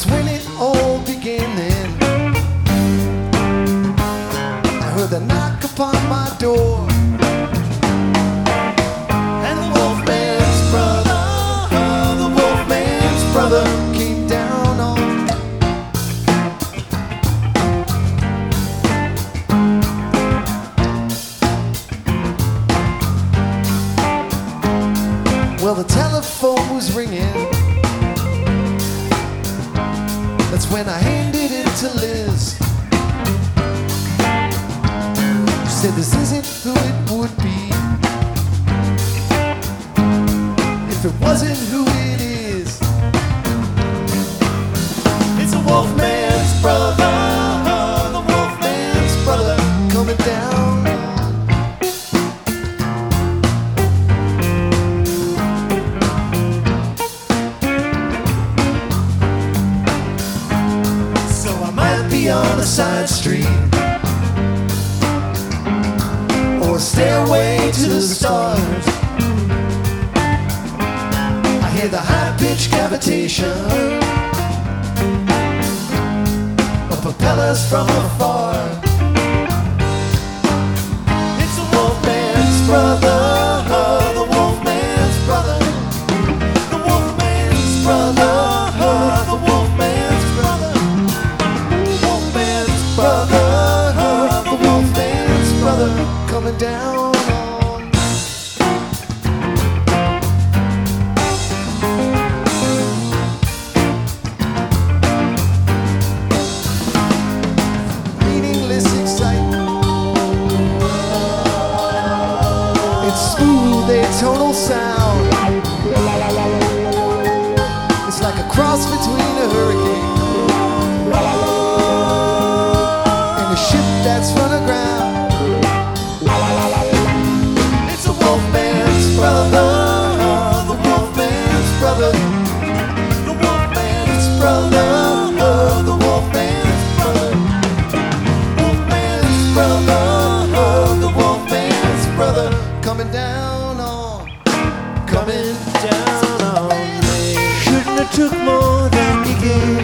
That's when it all began then. I heard the knock upon my door. And the wolfman's brother, the wolfman's brother came down on Well, the telephone was ringing. When I handed it to Liz. She said, This isn't who it would be if it wasn't who a side street or stairway to the stars. I hear the high pitched cavitation of propellers from afar. It's a wolfman's brother, atonal sound. It's like a cross between a hurricane and a ship that's run aground. It's a wolfman's brother, the wolfman's brother, the wolfman's brother, the wolfman's brother, coming down coming down on me. Shouldn't have took more than you gave.